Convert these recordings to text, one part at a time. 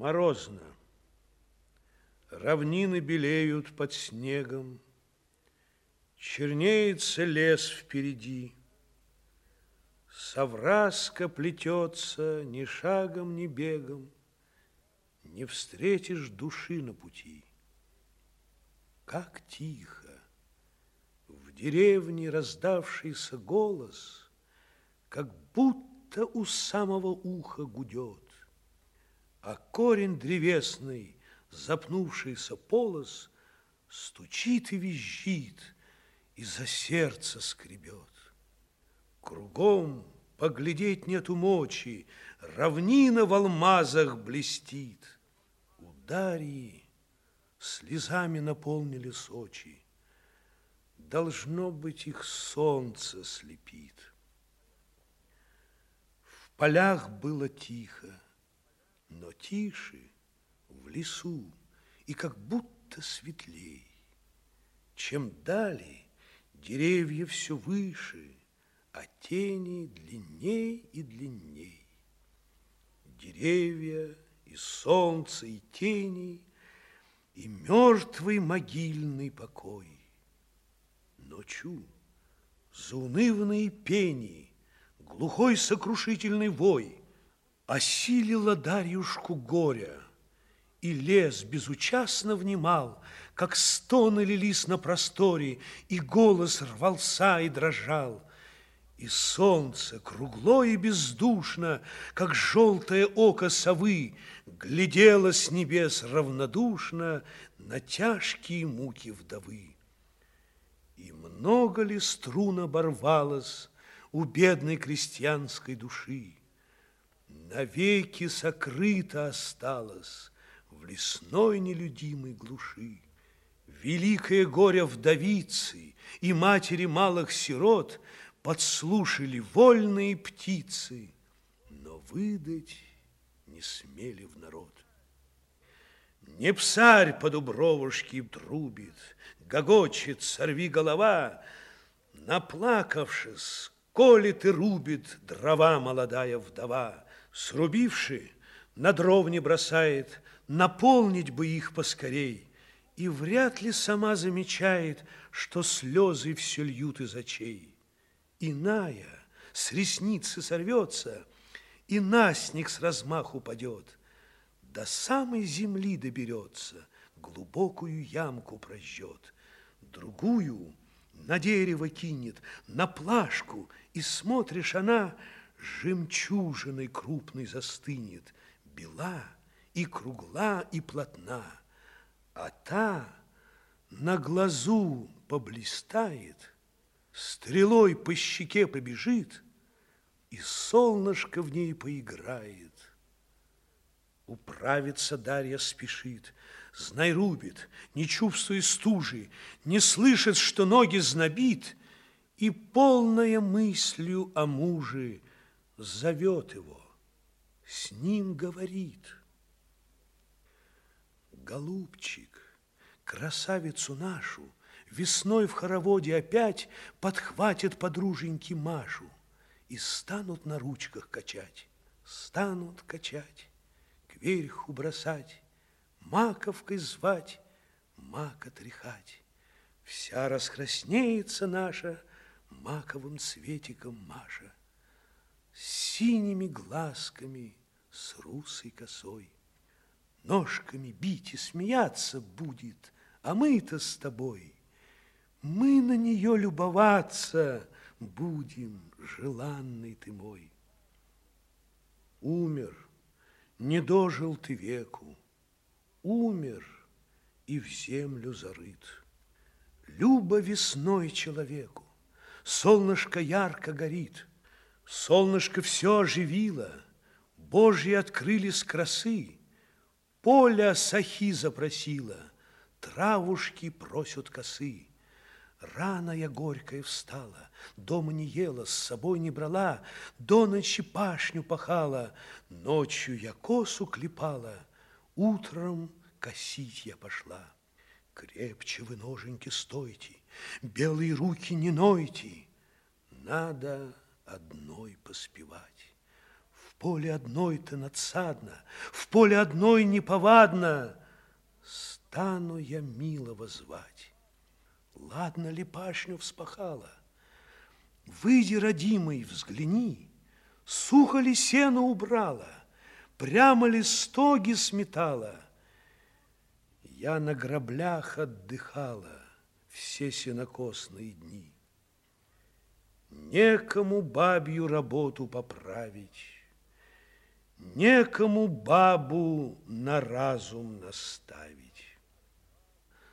Морозно. Равнины белеют под снегом, Чернеется лес впереди. Совраска плетется ни шагом, ни бегом, Не встретишь души на пути. Как тихо! В деревне раздавшийся голос, Как будто у самого уха гудет а корень древесный, запнувшийся полос, стучит и визжит, и за сердце скребет. Кругом поглядеть нету мочи, равнина в алмазах блестит. У Дарьи слезами наполнили сочи, должно быть, их солнце слепит. В полях было тихо, но тише в лесу и как будто светлей. Чем далее деревья все выше, а тени длинней и длинней. Деревья и солнце, и тени, и мертвый могильный покой. Ночью заунывные пени, глухой сокрушительный вой — Осилила Дарьюшку горя, и лес безучастно внимал, как стоны лились на просторе, и голос рвался и дрожал. И солнце, кругло и бездушно, как желтое око совы, глядело с небес равнодушно на тяжкие муки вдовы. И много ли струн оборвалось у бедной крестьянской души? Навеки сокрыто осталось в лесной нелюдимой глуши. Великое горе вдовицы и матери малых сирот подслушали вольные птицы, но выдать не смели в народ. Не псарь по дубровушке трубит, гогочет, сорви голова, наплакавшись, колет и рубит дрова молодая вдова срубивши, на дровне бросает, наполнить бы их поскорей, и вряд ли сама замечает, что слезы все льют из очей. Иная с ресницы сорвется, и насник с размаху падет, до самой земли доберется, глубокую ямку прожжет, другую на дерево кинет, на плашку, и смотришь она – жемчужиной крупной застынет, бела и кругла, и плотна, а та на глазу поблистает, стрелой по щеке побежит, и солнышко в ней поиграет. Управиться Дарья спешит, знай рубит, не чувствуя стужи, не слышит, что ноги знобит, и полная мыслью о муже зовет его, с ним говорит. Голубчик, красавицу нашу, весной в хороводе опять подхватит подруженьки Машу и станут на ручках качать, станут качать, кверху бросать, маковкой звать, мака тряхать. Вся раскраснеется наша маковым цветиком Маша синими глазками с русой косой. Ножками бить и смеяться будет, а мы-то с тобой. Мы на нее любоваться будем, желанный ты мой. Умер, не дожил ты веку, умер и в землю зарыт. Любо весной человеку, солнышко ярко горит — Солнышко все оживило, Божьи открылись красы, Поля сахи запросила, Травушки просят косы. Рано я горькая встала, Дома не ела, с собой не брала, До ночи пашню пахала, Ночью я косу клепала, Утром косить я пошла. Крепче вы, ноженьки, стойте, Белые руки не нойте, Надо одной поспевать. В поле одной-то надсадно, В поле одной неповадно. Стану я милого звать. Ладно ли пашню вспахала? Выйди, родимый, взгляни, Сухо ли сено убрала, Прямо ли стоги сметала? Я на граблях отдыхала Все сенокосные дни. Некому бабью работу поправить, Некому бабу на разум наставить.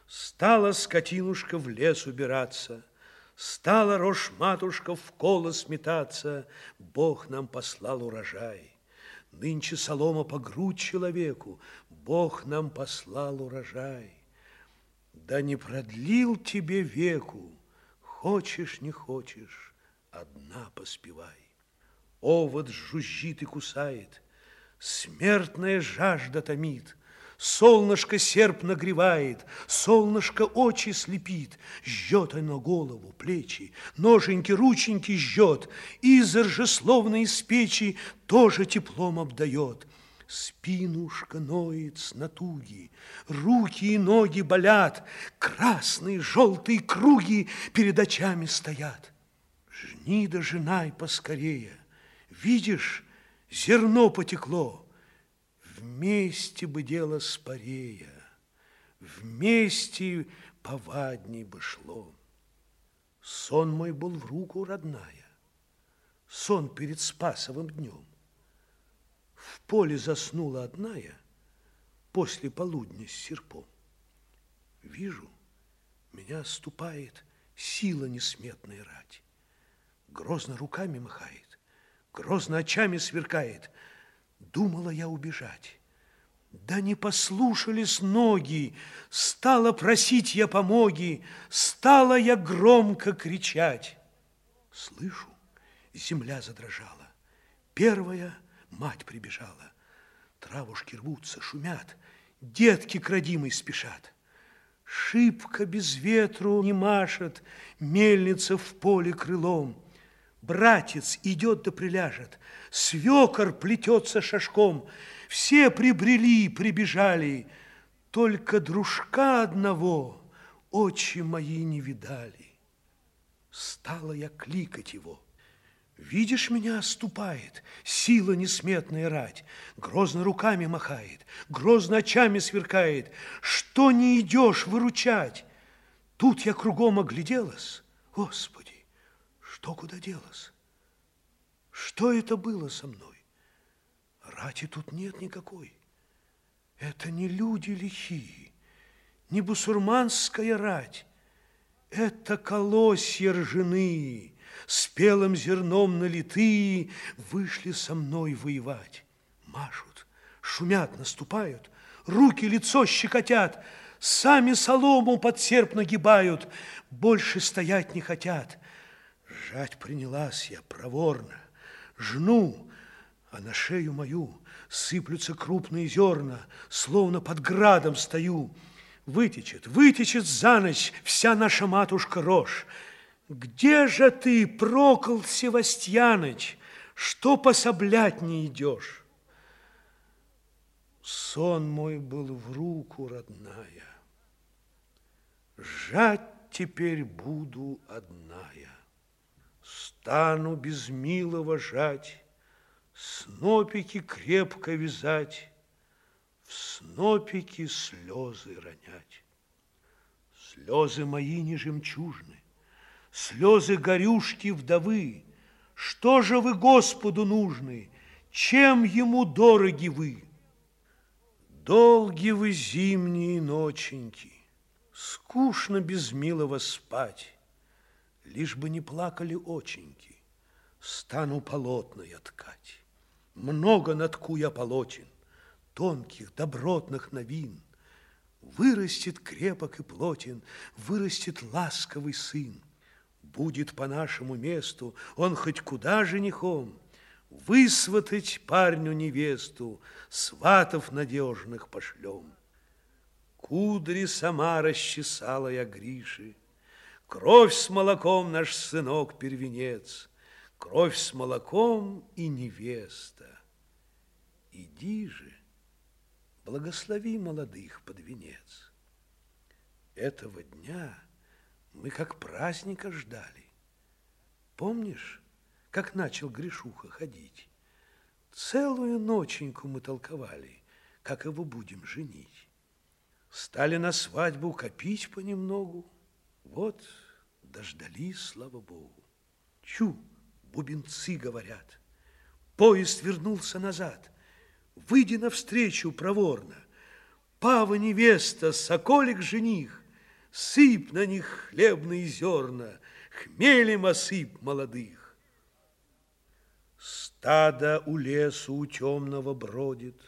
Стала скотинушка в лес убираться, Стала рожь-матушка в колос метаться, Бог нам послал урожай. Нынче солома по грудь человеку, Бог нам послал урожай. Да не продлил тебе веку, Хочешь, не хочешь, одна поспевай. Овод жужжит и кусает, Смертная жажда томит, Солнышко серп нагревает, солнышко очи слепит, жжет оно голову, плечи, ноженьки, рученьки жжет, изор же, словно из печи, тоже теплом обдает. Спинушка ноет с натуги, руки и ноги болят, красные, желтые круги перед очами стоят. Жни да женай поскорее, видишь, зерно потекло, Вместе бы дело спорея, Вместе повадней бы шло. Сон мой был в руку родная, Сон перед Спасовым днем. В поле заснула одная После полудня с серпом. Вижу, меня ступает Сила несметная рать. Грозно руками махает, Грозно очами сверкает — Думала я убежать. Да не послушались ноги, Стала просить я помоги, Стала я громко кричать. Слышу, земля задрожала. Первая мать прибежала. Травушки рвутся, шумят, Детки к родимой спешат. Шибко без ветру не машет Мельница в поле крылом. Братец идет да приляжет, свекор плетется шашком, все прибрели, прибежали, только дружка одного очи мои не видали. Стала я кликать его. Видишь, меня оступает, сила несметная рать, Грозно руками махает, грозно очами сверкает, Что не идешь выручать? Тут я кругом огляделась, Господи, что куда делось? Что это было со мной? Рати тут нет никакой. Это не люди лихие, не бусурманская рать. Это колосья ржаные, спелым зерном налитые, вышли со мной воевать. Машут, шумят, наступают, руки, лицо щекотят, сами солому под серп нагибают, больше стоять не хотят. Жать принялась я проворно, жну, а на шею мою сыплются крупные зерна, словно под градом стою. Вытечет, вытечет за ночь вся наша матушка рожь. Где же ты, Прокол Севастьяныч, что пособлять не идешь? Сон мой был в руку, родная. Жать теперь буду одная стану без милого жать, Снопики крепко вязать, В снопики слезы ронять. Слезы мои не жемчужны, Слезы горюшки вдовы. Что же вы Господу нужны? Чем ему дороги вы? Долги вы зимние ноченьки, Скучно без милого спать лишь бы не плакали оченьки, стану полотная ткать. Много натку я полотен, тонких, добротных новин. Вырастет крепок и плотен, вырастет ласковый сын. Будет по нашему месту он хоть куда женихом, Высватать парню невесту, сватов надежных пошлем. Кудри сама расчесала я Гриши, Кровь с молоком наш сынок первенец, Кровь с молоком и невеста. иди же, благослови молодых под венец. Этого дня мы как праздника ждали. Помнишь, как начал Гришуха ходить? Целую ноченьку мы толковали, как его будем женить. Стали на свадьбу копить понемногу. Вот дождались, слава Богу. Чу, бубенцы говорят. Поезд вернулся назад. Выйди навстречу проворно. Пава невеста, соколик жених, Сыпь на них хлебные зерна, Хмелем осыпь молодых. Стадо у лесу у темного бродит,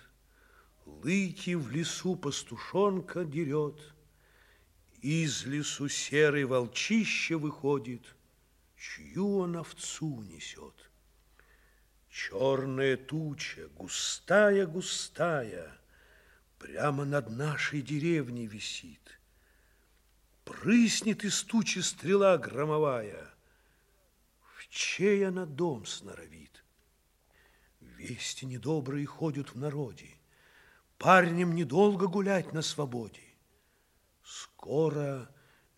Лыки в лесу пастушонка дерет, Из лесу серый волчище выходит, Чью он овцу несет. Черная туча, густая-густая, Прямо над нашей деревней висит. Прыснет из тучи стрела громовая, В чей она дом сноровит. Вести недобрые ходят в народе, Парнем недолго гулять на свободе. Скоро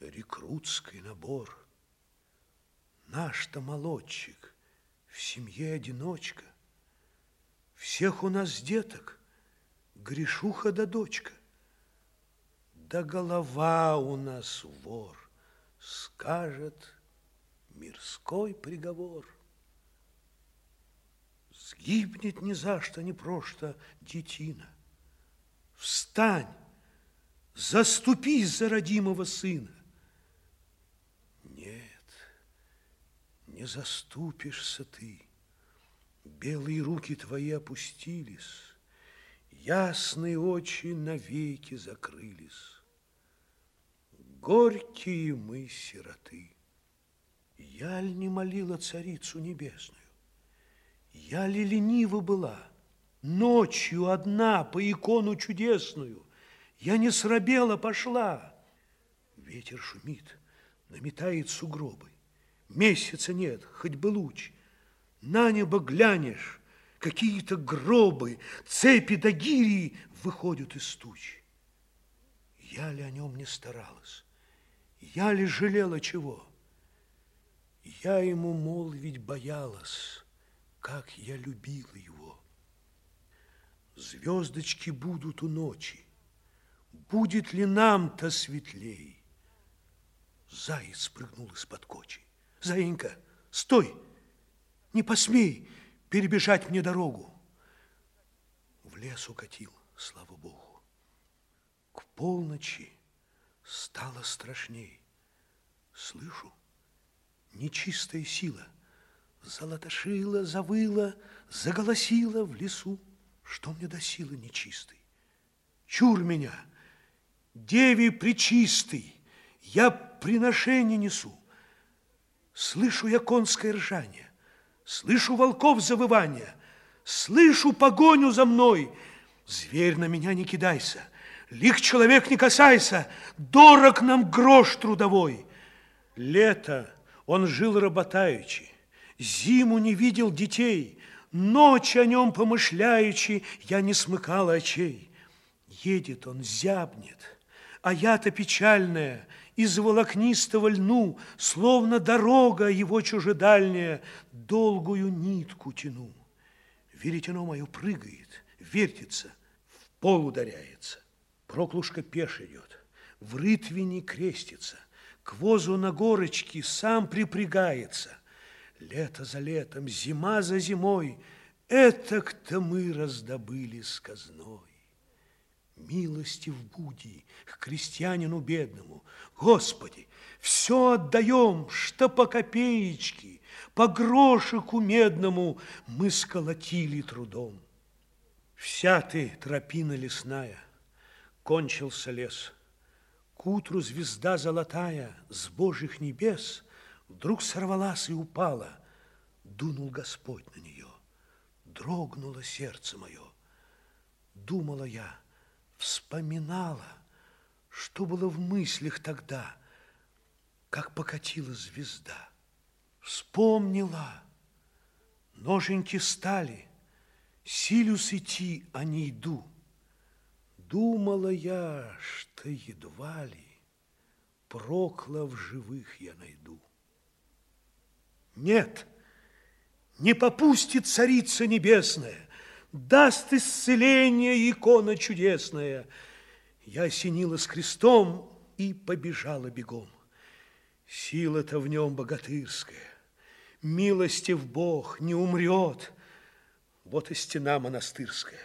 рекрутский набор. Наш-то молодчик в семье одиночка. Всех у нас деток, грешуха да дочка. Да голова у нас вор, скажет мирской приговор. Сгибнет ни за что, ни просто детина. Встань, заступись за родимого сына. не заступишься ты. Белые руки твои опустились, Ясные очи навеки закрылись. Горькие мы, сироты. Я ли не молила царицу небесную? Я ли ленива была? Ночью одна по икону чудесную Я не срабела пошла. Ветер шумит, наметает сугробы. Месяца нет, хоть бы луч. На небо глянешь, какие-то гробы, цепи да гири выходят из туч. Я ли о нем не старалась? Я ли жалела чего? Я ему, мол, ведь боялась, как я любила его. Звездочки будут у ночи, будет ли нам-то светлей? Заяц прыгнул из-под кочи. Заинька, стой! Не посмей перебежать мне дорогу. В лес укатил, слава Богу. К полночи стало страшней. Слышу, нечистая сила Золотошила, завыла, заголосила в лесу. Что мне до силы нечистой? Чур меня, деви причистый, я приношение несу. Слышу я конское ржание, слышу волков завывание, слышу погоню за мной. Зверь на меня не кидайся, лих человек не касайся, дорог нам грош трудовой. Лето он жил работаючи, зиму не видел детей, ночь о нем помышляючи, я не смыкала очей. Едет он, зябнет, а я-то печальная – из волокнистого льну, Словно дорога его чужедальняя, Долгую нитку тяну. Веретено мое прыгает, вертится, в пол ударяется. Проклушка пеш идет, в рытвине крестится, К возу на горочке сам припрягается. Лето за летом, зима за зимой, Это-то мы раздобыли сказной милости в буди к крестьянину бедному. Господи, все отдаем, что по копеечке, по грошику медному мы сколотили трудом. Вся ты, тропина лесная, кончился лес. К утру звезда золотая с божьих небес вдруг сорвалась и упала. Дунул Господь на нее, дрогнуло сердце мое. Думала я, вспоминала, что было в мыслях тогда, как покатила звезда. Вспомнила, ноженьки стали, Силюсь идти, а не иду. Думала я, что едва ли прокла в живых я найду. Нет, не попустит царица небесная, даст исцеление икона чудесная. Я осенила с крестом и побежала бегом. Сила-то в нем богатырская, милостив Бог, не умрет. Вот и стена монастырская.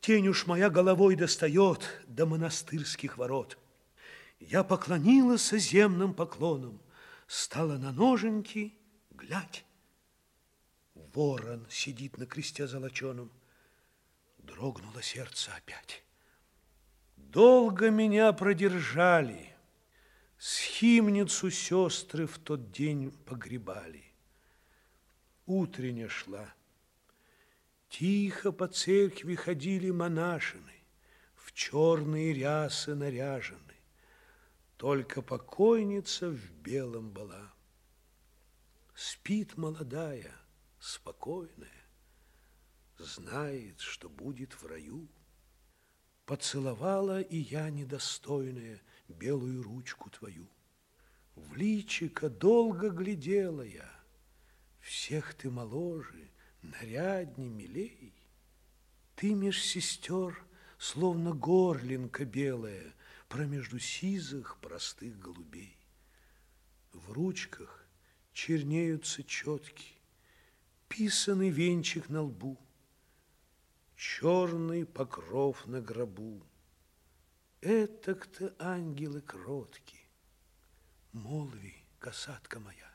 Тень уж моя головой достает до монастырских ворот. Я поклонилась земным поклоном, стала на ноженьки, глядь. Ворон сидит на кресте золоченом. Дрогнуло сердце опять. Долго меня продержали. Схимницу сестры в тот день погребали. Утренняя шла. Тихо по церкви ходили монашины, В черные рясы наряжены. Только покойница в белом была. Спит молодая, спокойная, Знает, что будет в раю. Поцеловала и я недостойная Белую ручку твою. В личико долго глядела я, Всех ты моложе, нарядней, милей. Ты меж сестер, словно горлинка белая, Промежду сизых простых голубей. В ручках чернеются четки, Писанный венчик на лбу, Черный покров на гробу. Этак-то ангелы кротки, Молви, касатка моя,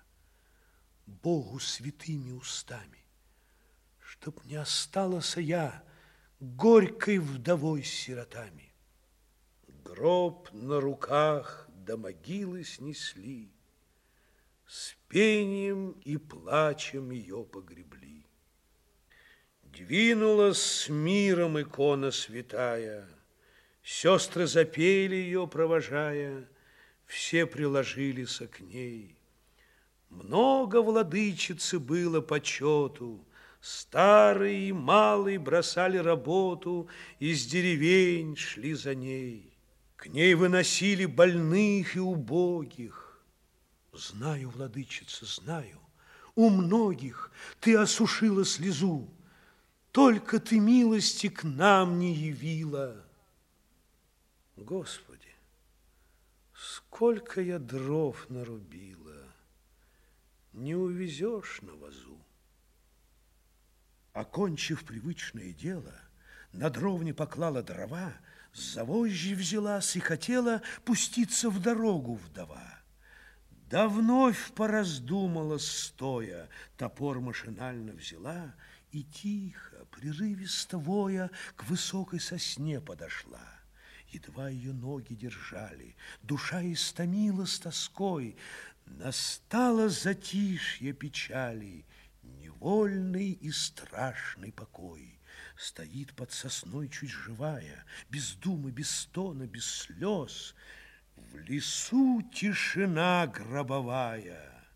Богу святыми устами, чтоб не осталась я горькой вдовой с сиротами. Гроб на руках до могилы снесли, С пением и плачем ее погребли. Двинулась с миром икона святая, Сестры запели ее, провожая, Все приложились к ней. Много владычицы было почету, Старый и малый бросали работу, Из деревень шли за ней. К ней выносили больных и убогих. Знаю, владычица, знаю, у многих ты осушила слезу, Только ты милости к нам не явила. Господи, сколько я дров нарубила, Не увезешь на вазу. Окончив привычное дело, на дровне поклала дрова, с завозжи взялась и хотела пуститься в дорогу вдова. Да вновь пораздумала стоя, топор машинально взяла и тихо, прерывисто воя, к высокой сосне подошла. Едва ее ноги держали, душа истомилась тоской, настало затишье печали, невольный и страшный покой. Стоит под сосной чуть живая, без думы, без стона, без слез. В лесу тишина гробовая.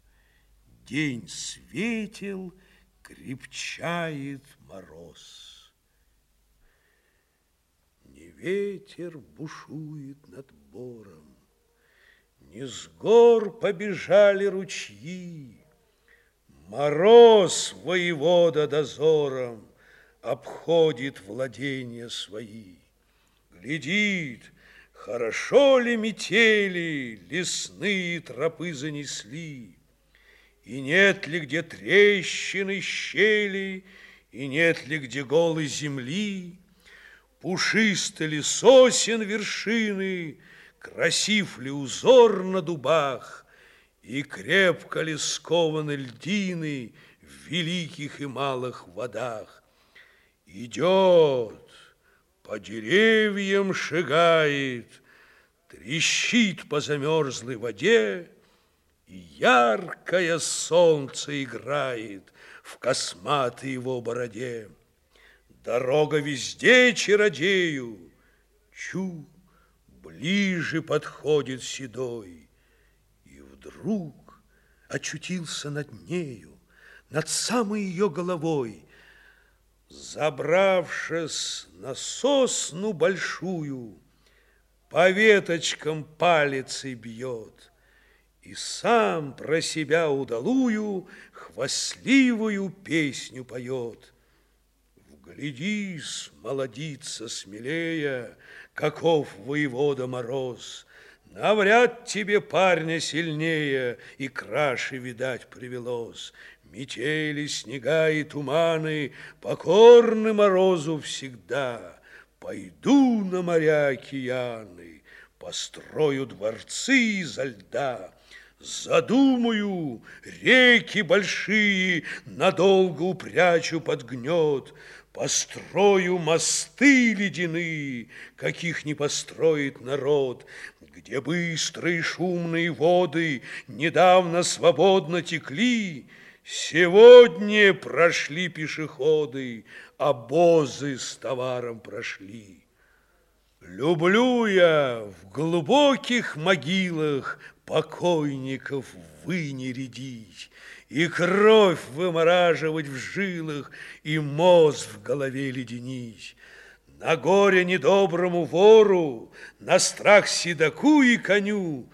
День светил, крепчает мороз. Не ветер бушует над бором, Не с гор побежали ручьи, Мороз воевода дозором обходит владения свои. Глядит, хорошо ли метели лесные тропы занесли, и нет ли где трещины, щели, и нет ли где голой земли, пушисто ли сосен вершины, красив ли узор на дубах, и крепко ли скованы льдины в великих и малых водах. Идет, по деревьям шагает, Трещит по замерзлой воде, И яркое солнце играет В косматой его бороде. Дорога везде чародею, Чу, ближе подходит седой, И вдруг очутился над нею, Над самой ее головой, Забравшись на сосну большую, По веточкам палицей бьет И сам про себя удалую Хвастливую песню поет. Вглядись, молодица смелее, Каков воевода мороз, Навряд тебе парня сильнее И краше, видать, привелось. Метели, снега и туманы Покорны морозу всегда. Пойду на моря океаны, Построю дворцы изо льда, Задумаю, реки большие Надолго упрячу под гнет, Построю мосты ледяные, Каких не построит народ, Где быстрые шумные воды Недавно свободно текли, Сегодня прошли пешеходы, Обозы с товаром прошли. Люблю я в глубоких могилах Покойников выни рядить, И кровь вымораживать в жилах, И мозг в голове леденить. На горе недоброму вору, На страх седаку и коню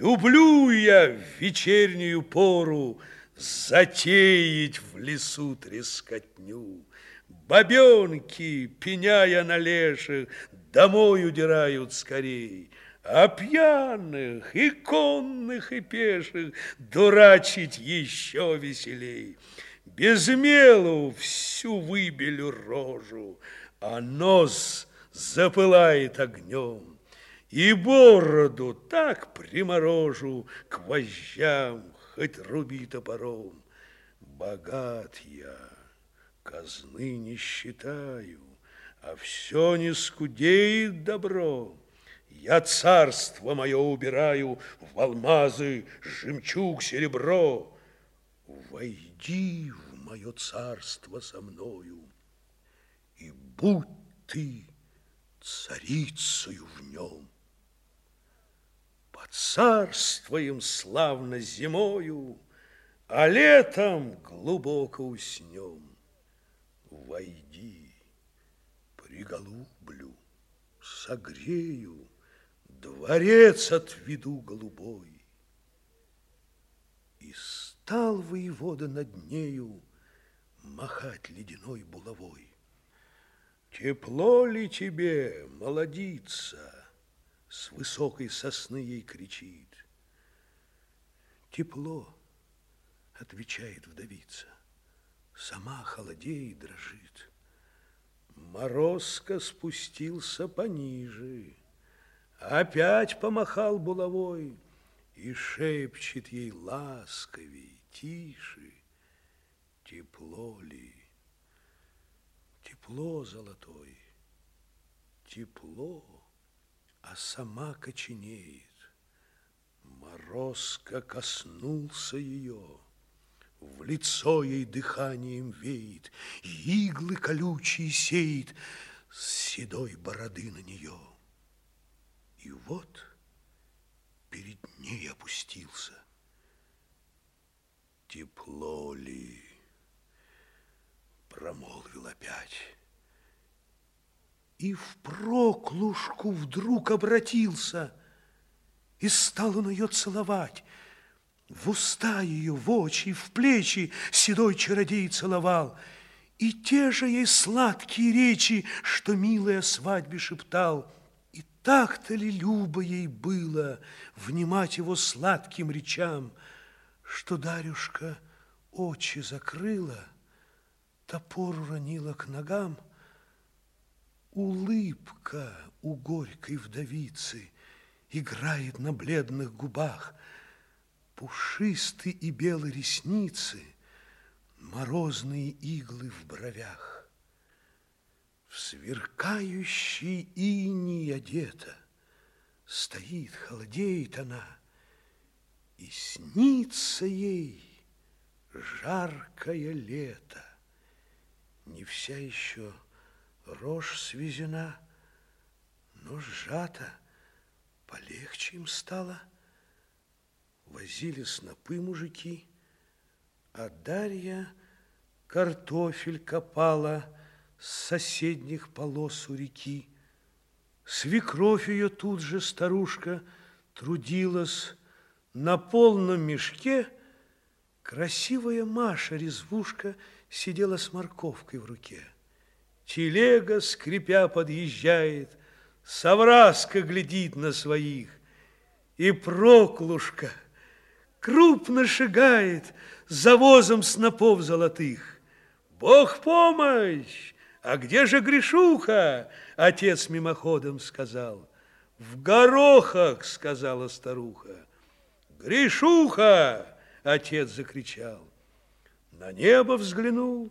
Люблю я в вечернюю пору затеять в лесу трескотню. Бабенки, пеняя на леших, домой удирают скорей, а пьяных и конных и пеших дурачить еще веселей. Без мелу всю выбелю рожу, а нос запылает огнем. И бороду так приморожу к вожжам, хоть руби топором. Богат я, казны не считаю, а все не скудеет добро. Я царство мое убираю в алмазы, жемчуг, серебро. Войди в мое царство со мною, будь ты царицею в нем царствуем славно зимою, А летом глубоко уснем. Войди, приголублю, согрею, Дворец отведу голубой. И стал воевода над нею Махать ледяной булавой. Тепло ли тебе, молодица? с высокой сосны ей кричит. Тепло, отвечает вдовица, сама холодеет, дрожит. Морозко спустился пониже, опять помахал булавой и шепчет ей ласковей, тише, тепло ли, тепло золотой, тепло а сама коченеет. Морозко коснулся ее, в лицо ей дыханием веет, иглы колючие сеет с седой бороды на нее. И вот перед ней опустился. Тепло ли? Промолвил опять и в проклушку вдруг обратился, и стал он ее целовать. В уста ее, в очи, в плечи седой чародей целовал, и те же ей сладкие речи, что милая свадьбе шептал. И так-то ли любо ей было внимать его сладким речам, что Дарюшка очи закрыла, топор уронила к ногам, Улыбка у горькой вдовицы Играет на бледных губах, Пушистые и белые ресницы, Морозные иглы в бровях. В сверкающий иней одета, Стоит, холодеет она, И снится ей жаркое лето, Не вся еще Рожь свезена, но сжата, полегче им стало. Возили снопы мужики, а Дарья картофель копала, с соседних полос у реки. Свекровь ее тут же старушка трудилась на полном мешке. Красивая Маша-резвушка сидела с морковкой в руке. Телега, скрипя, подъезжает, Савраска глядит на своих, И Проклушка крупно шагает За возом снопов золотых. Бог помощь! А где же Гришуха? Отец мимоходом сказал. В горохах, сказала старуха. Гришуха! Отец закричал. На небо взглянул.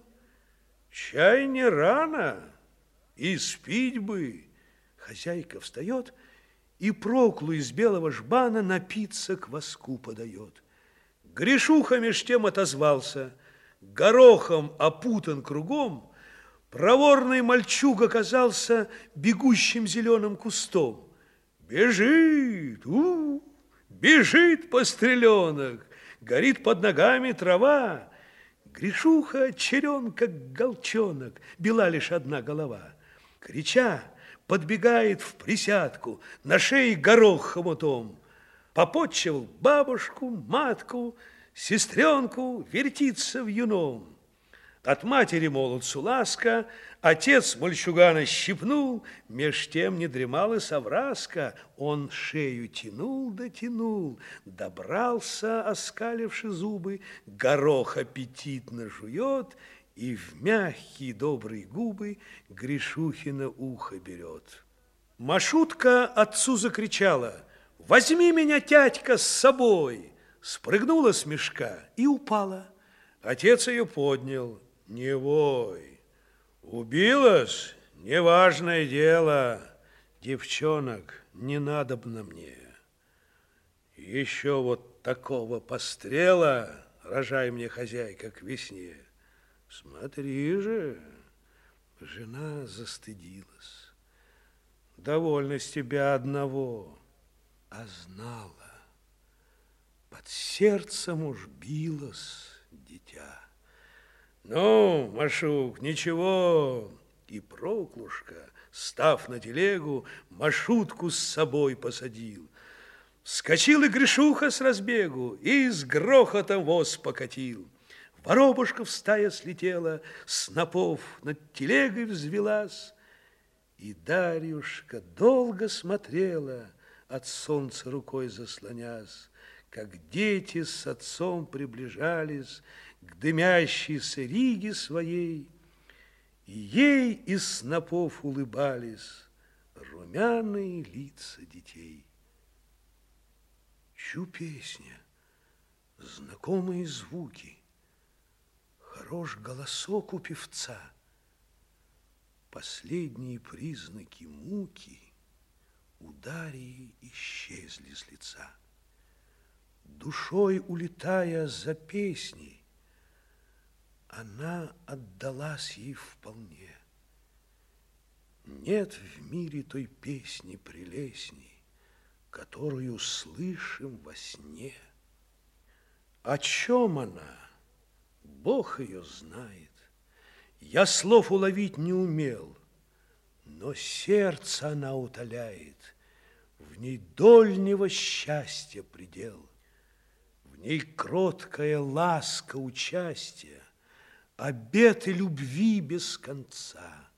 Чай не рано, и спить бы. Хозяйка встает и проклу из белого жбана напиться к воску подает. Гришуха меж тем отозвался, горохом опутан кругом, проворный мальчуг оказался бегущим зеленым кустом. Бежит, у, бежит постреленок, горит под ногами трава, Гришуха черен, как голчонок, бела лишь одна голова. Крича, подбегает в присядку, на шее горох хомутом. Попотчевал бабушку, матку, сестренку, вертится в юном. От матери молодцу ласка, отец мальчугана щипнул, меж тем не дремал и совраска. Он шею тянул да добрался, оскаливши зубы, горох аппетитно жует и в мягкие добрые губы Гришухина ухо берет. Машутка отцу закричала, «Возьми меня, тятька, с собой!» Спрыгнула с мешка и упала. Отец ее поднял, не вой. Убилась? Неважное дело. Девчонок, не надобно мне. Еще вот такого пострела рожай мне, хозяйка, к весне. Смотри же, жена застыдилась. Довольно с тебя одного, а знала. Под сердцем уж билось дитя. Ну, Машук, ничего. И Проклушка, став на телегу, Машутку с собой посадил. Скочил и Гришуха с разбегу, и с грохотом воз покатил. Воробушка в стая слетела, снопов над телегой взвелась, и Дарьюшка долго смотрела, от солнца рукой заслонясь, как дети с отцом приближались к дымящейся Риге своей, и ей из снопов улыбались румяные лица детей. Чу песня, знакомые звуки, хорош голосок у певца, последние признаки муки у исчезли с лица. Душой улетая за песней, она отдалась ей вполне. Нет в мире той песни прелестней, которую слышим во сне. О чем она? Бог ее знает. Я слов уловить не умел, но сердце она утоляет, в ней дольнего счастья предел, в ней кроткая ласка участия, обеты любви без конца,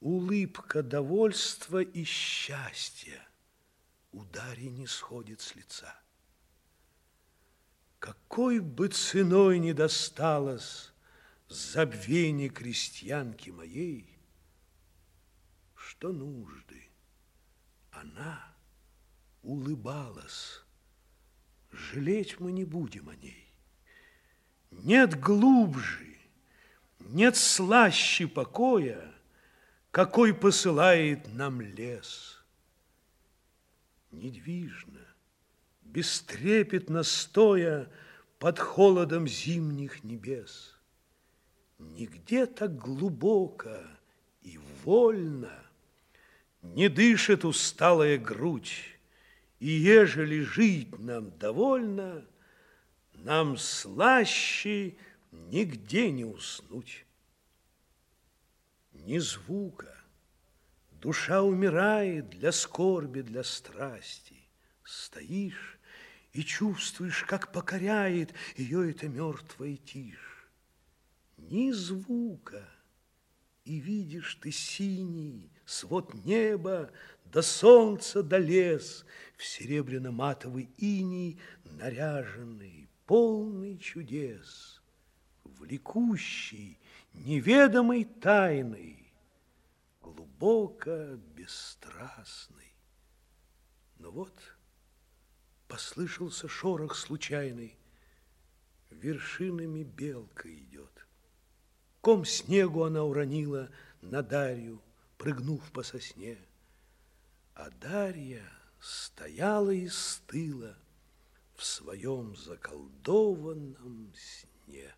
улыбка довольства и счастья у Дарьи не сходит с лица. Какой бы ценой ни досталось забвение крестьянки моей, что нужды, она улыбалась, жалеть мы не будем о ней. Нет глубже, нет слаще покоя, какой посылает нам лес. Недвижно, бестрепетно стоя под холодом зимних небес. Нигде так глубоко и вольно не дышит усталая грудь, и ежели жить нам довольно – нам слаще нигде не уснуть. ни звука. Душа умирает для скорби, для страсти. Стоишь и чувствуешь, как покоряет ее эта мертвая тишь. Ни звука, и видишь ты синий свод неба, до солнца, до лес, в серебряно-матовый иней наряженный, полный чудес, влекущий, неведомой тайной, глубоко бесстрастный. Но вот послышался шорох случайный, вершинами белка идет. Ком снегу она уронила на Дарью, прыгнув по сосне. А Дарья стояла и стыла в своем заколдованном сне.